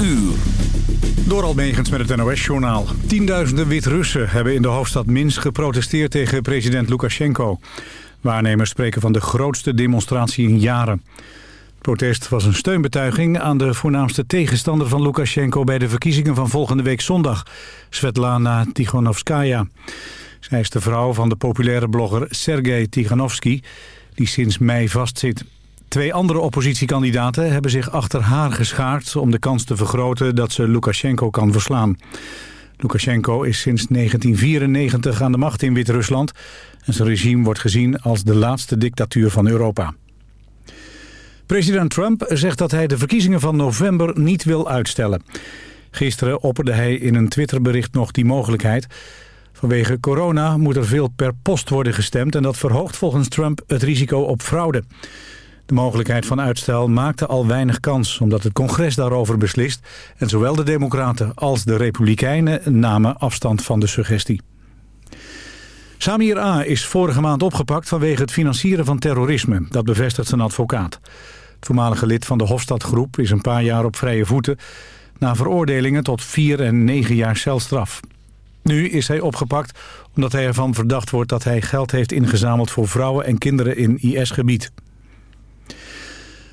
uur. Door Almegens met het NOS-journaal. Tienduizenden Wit-Russen hebben in de hoofdstad Minsk geprotesteerd tegen president Lukashenko. Waarnemers spreken van de grootste demonstratie in jaren. Het protest was een steunbetuiging aan de voornaamste tegenstander van Lukashenko... bij de verkiezingen van volgende week zondag, Svetlana Tiganovskaya. Zij is de vrouw van de populaire blogger Sergei Tiganovsky... die sinds mei vastzit. Twee andere oppositiekandidaten hebben zich achter haar geschaard... om de kans te vergroten dat ze Lukashenko kan verslaan. Lukashenko is sinds 1994 aan de macht in Wit-Rusland... en zijn regime wordt gezien als de laatste dictatuur van Europa. President Trump zegt dat hij de verkiezingen van november niet wil uitstellen. Gisteren opperde hij in een Twitterbericht nog die mogelijkheid. Vanwege corona moet er veel per post worden gestemd... en dat verhoogt volgens Trump het risico op fraude. De mogelijkheid van uitstel maakte al weinig kans... omdat het congres daarover beslist... en zowel de democraten als de republikeinen namen afstand van de suggestie. Samir A. is vorige maand opgepakt vanwege het financieren van terrorisme. Dat bevestigt zijn advocaat. Het voormalige lid van de Hofstadgroep is een paar jaar op vrije voeten... na veroordelingen tot vier en negen jaar celstraf. Nu is hij opgepakt omdat hij ervan verdacht wordt... dat hij geld heeft ingezameld voor vrouwen en kinderen in IS-gebied.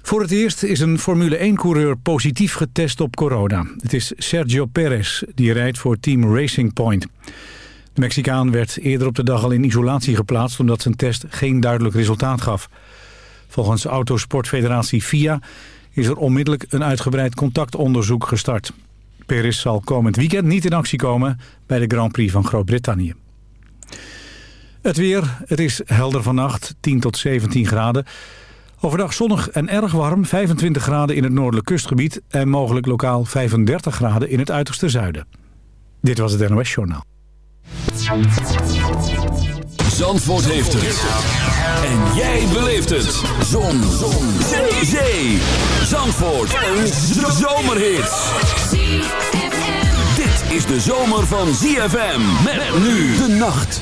Voor het eerst is een Formule 1-coureur positief getest op corona. Het is Sergio Perez, die rijdt voor Team Racing Point. De Mexicaan werd eerder op de dag al in isolatie geplaatst... omdat zijn test geen duidelijk resultaat gaf. Volgens Autosportfederatie FIA is er onmiddellijk een uitgebreid contactonderzoek gestart. Perez zal komend weekend niet in actie komen bij de Grand Prix van Groot-Brittannië. Het weer, het is helder vannacht, 10 tot 17 graden. Overdag zonnig en erg warm, 25 graden in het noordelijk kustgebied... en mogelijk lokaal 35 graden in het uiterste zuiden. Dit was het NOS Journaal. Zandvoort heeft het. En jij beleeft het. Zon. Zon. Zee. Zee. Zandvoort. Een zomerhit. Dit is de zomer van ZFM. Met nu de nacht.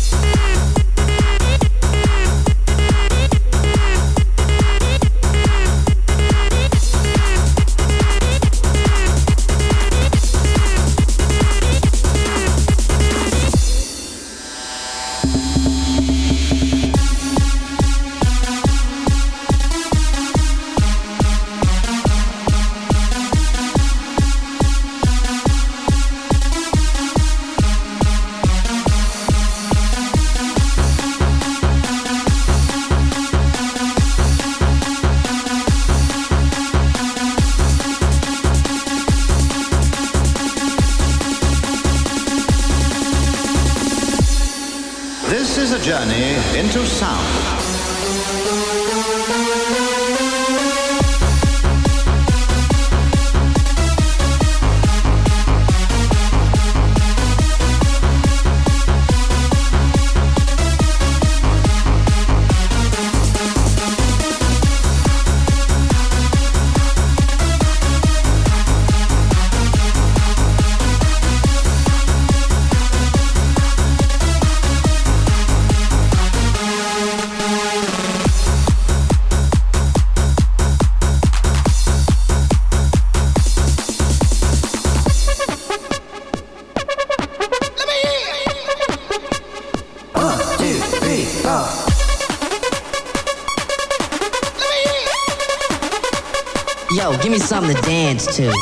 Something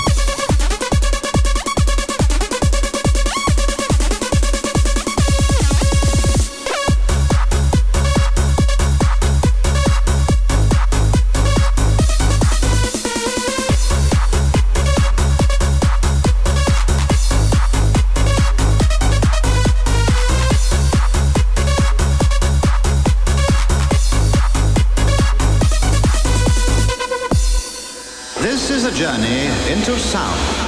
journey into sound.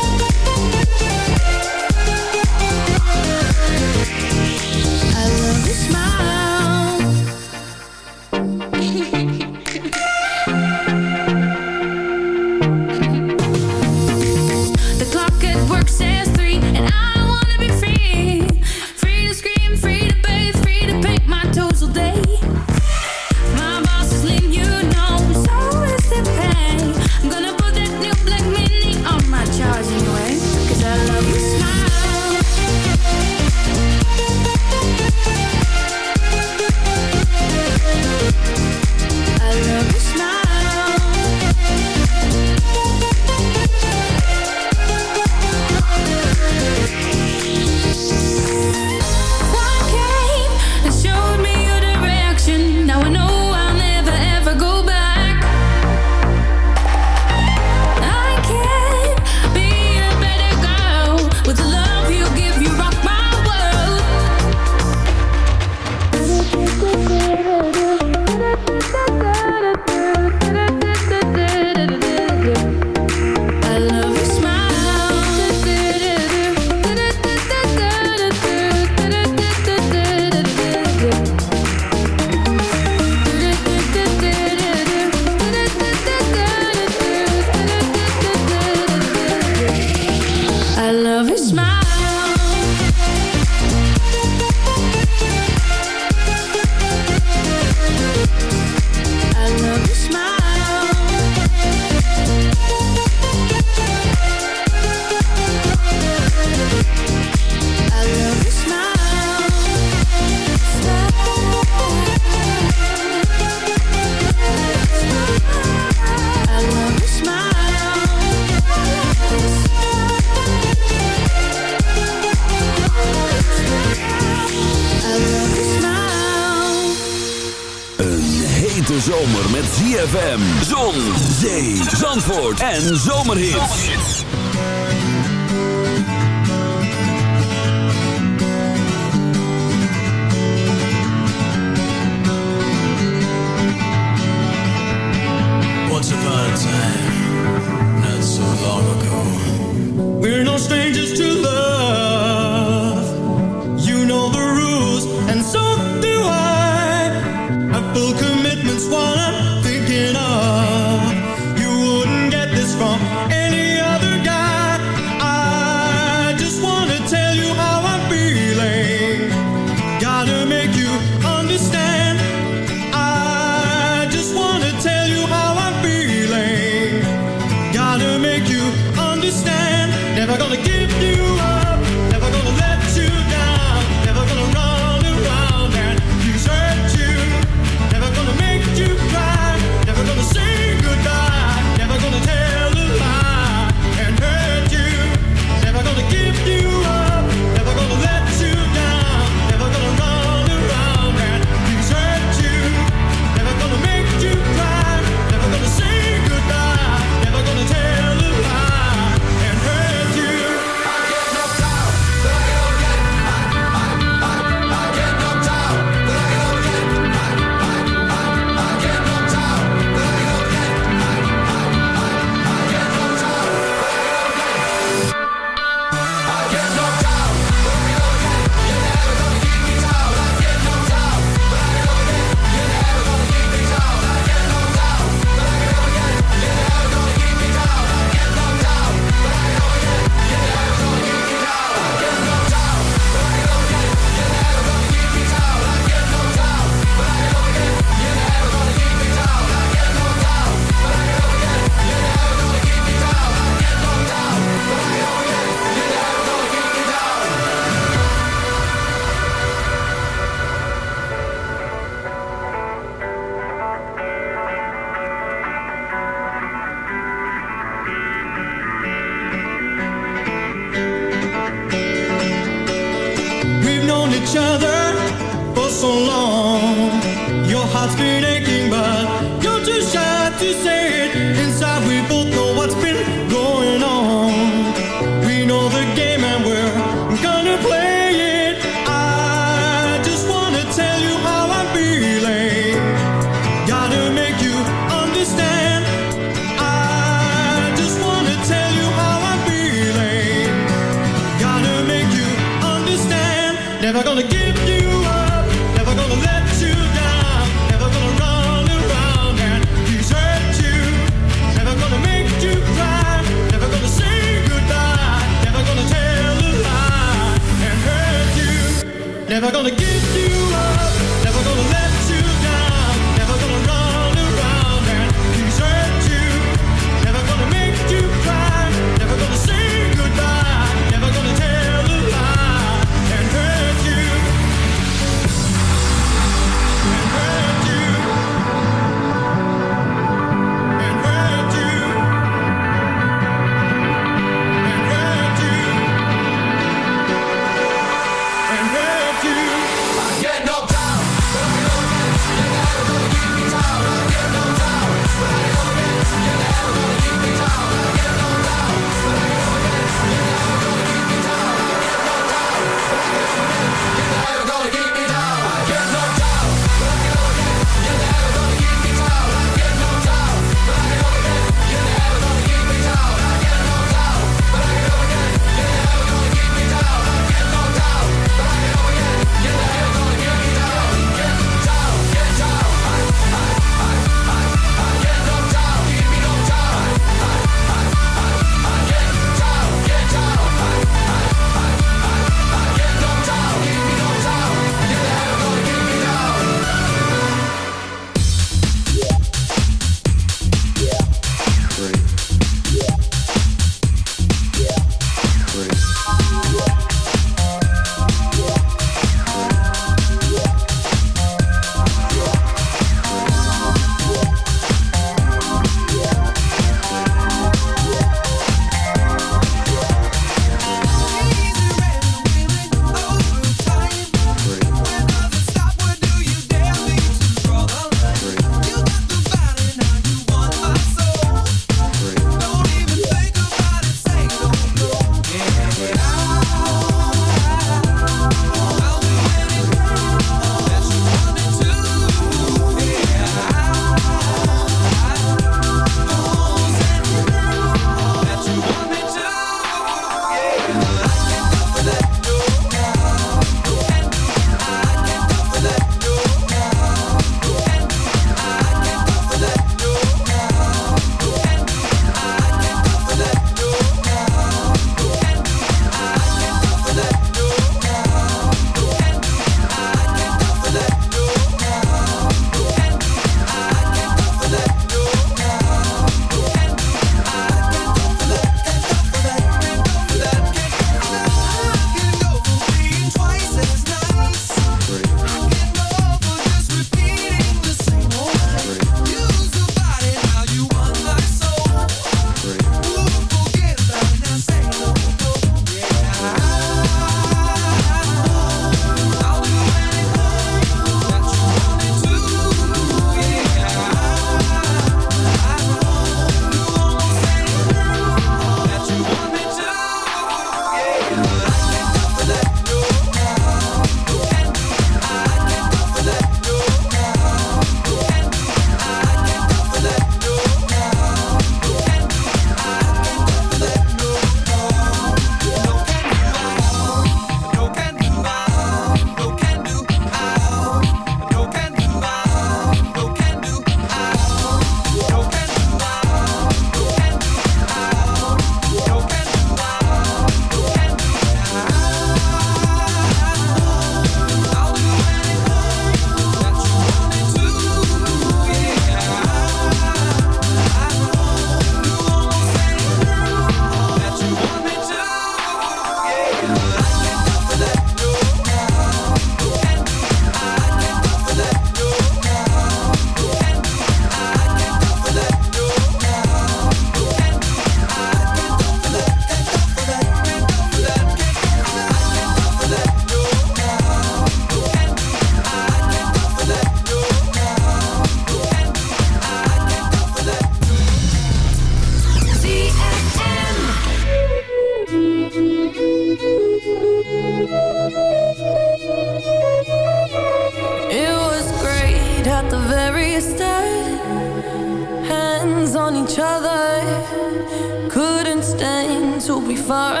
far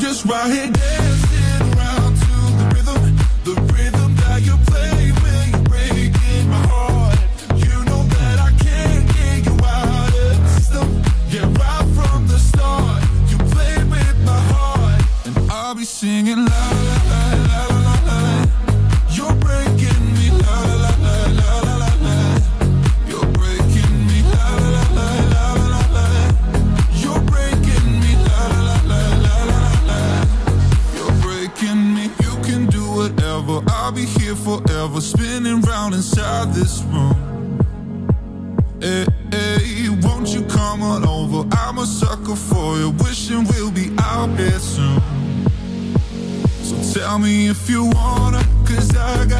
just right here. me if you wanna, cause I got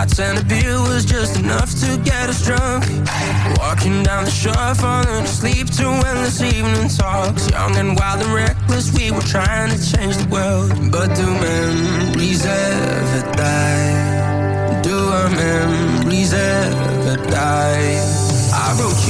Shots and a beer was just enough to get us drunk Walking down the shore, falling asleep to endless evening talks Young and wild and reckless, we were trying to change the world But do memories ever die? Do our memories ever die? I wrote you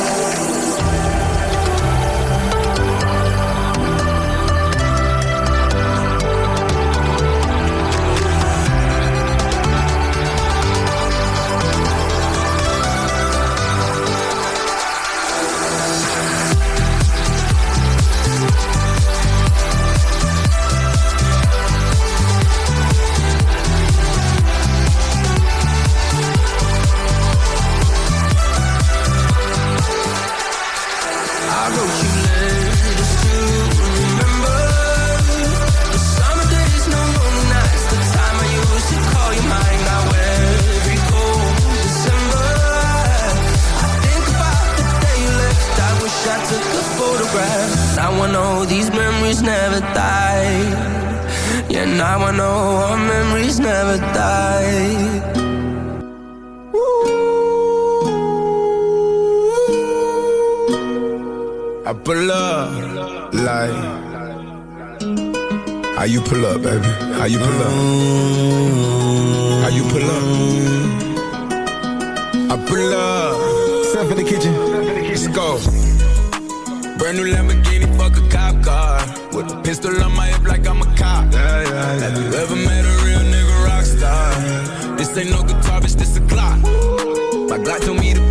Know these memories never die. Yeah, now I know our memories never die. I pull up like how you pull up, baby? How you pull up? How you pull up? I pull up. Step in the kitchen. Let's go. Brand new Lamborghini, fuck a cop car. With a pistol on my hip like I'm a cop. Yeah, yeah, Have you ever met a real nigga rock star? This ain't no guitar, bitch, this a Glock. My Glock told me to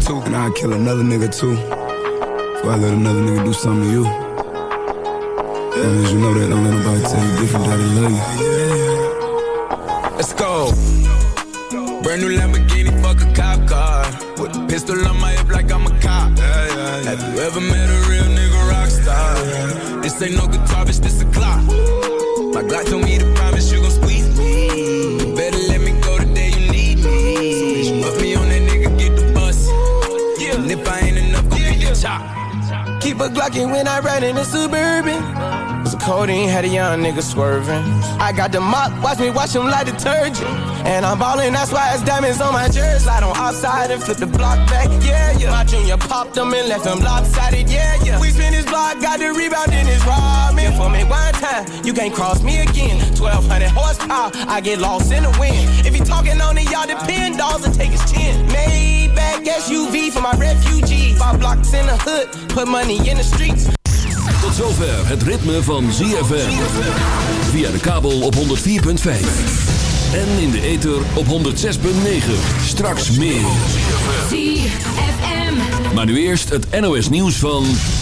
two. And I'd kill another nigga too. Before I let another nigga do something to you. Long as you know that, don't let nobody tell you different they love you. Let's go. Brand new Lamborghini, fuck a cop car. With a pistol on my hip like I'm a cop. Have you ever met a real nigga rock star? This ain't no guitar, bitch, this a Glock. My Glock told me to promise you gon' Keep a Glockin' when I ride in the Suburban. Cause the codeine had a young nigga swerving. I got the mop, watch me wash him like detergent. And I'm ballin', that's why it's diamonds on my jersey. Slide on outside and flip the block back, yeah, yeah. My junior popped them and left them lopsided, yeah, yeah. We spin his block, got the rebound in his robbing. For me one time, you can't cross me again. 1200 horsepower, I get lost in the wind. If you talking on it, y'all depend, dolls and take his chin. Maybach SUV for my refugees. Five blocks in the hood, put money in the streets. Tot zover het ritme van ZFM. Via de kabel op 104.5. En in de ether op 106.9. Straks meer. ZFM. Maar nu eerst het NOS nieuws van...